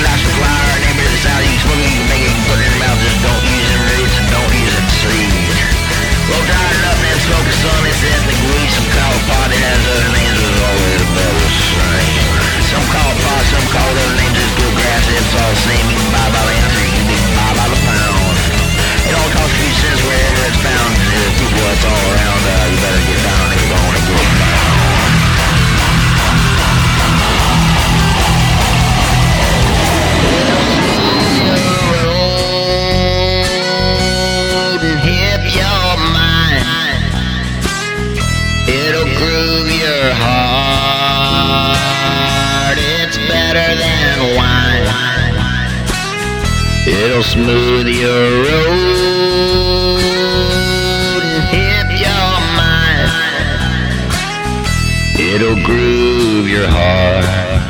fast flower, neighbor to the south, you smoke it, you can make it, put it in your mouth, just don't use them roots. Don't use them seeds. Blow dry up and smoke the sun, it's ethnic weed, some it pot, it has other names, it's always It'll groove your heart. It's better than wine. It'll smooth your road and hip your mind. It'll groove your heart.